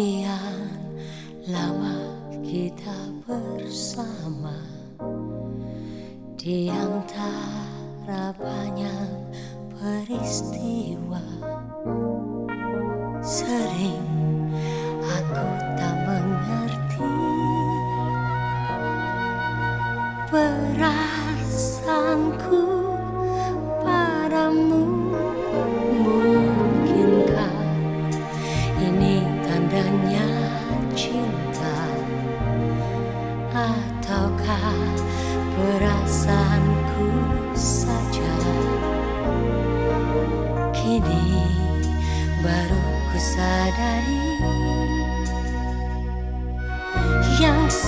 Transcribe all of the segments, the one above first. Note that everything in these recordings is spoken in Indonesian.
Sekian lama kita bersama. Di antara banyak peristiwa Sering aku tak mengerti. Perasaanku Kini baru ku sadari. Yang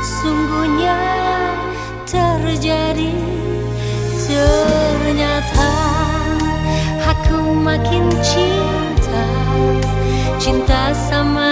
sesungguhnya terjadi Ternyata aku makin cinta. Cinta sama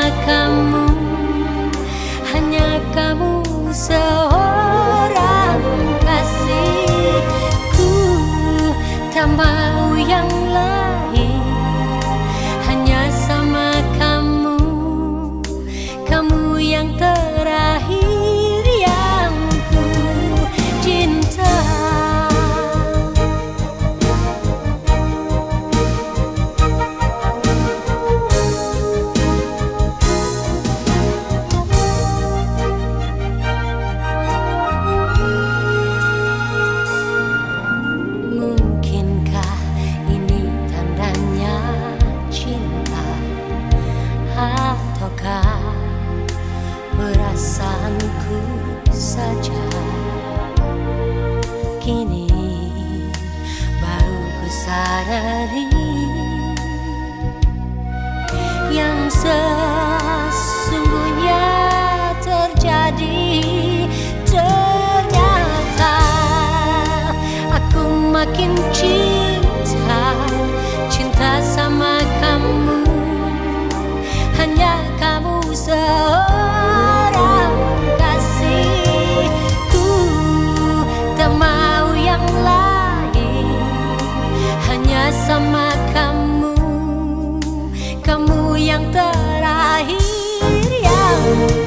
perasaanku saja. Kini baru ku sadari Yang sesungguhnya terjadi. Ternyata aku makin cinta Kamu yang terakhir yang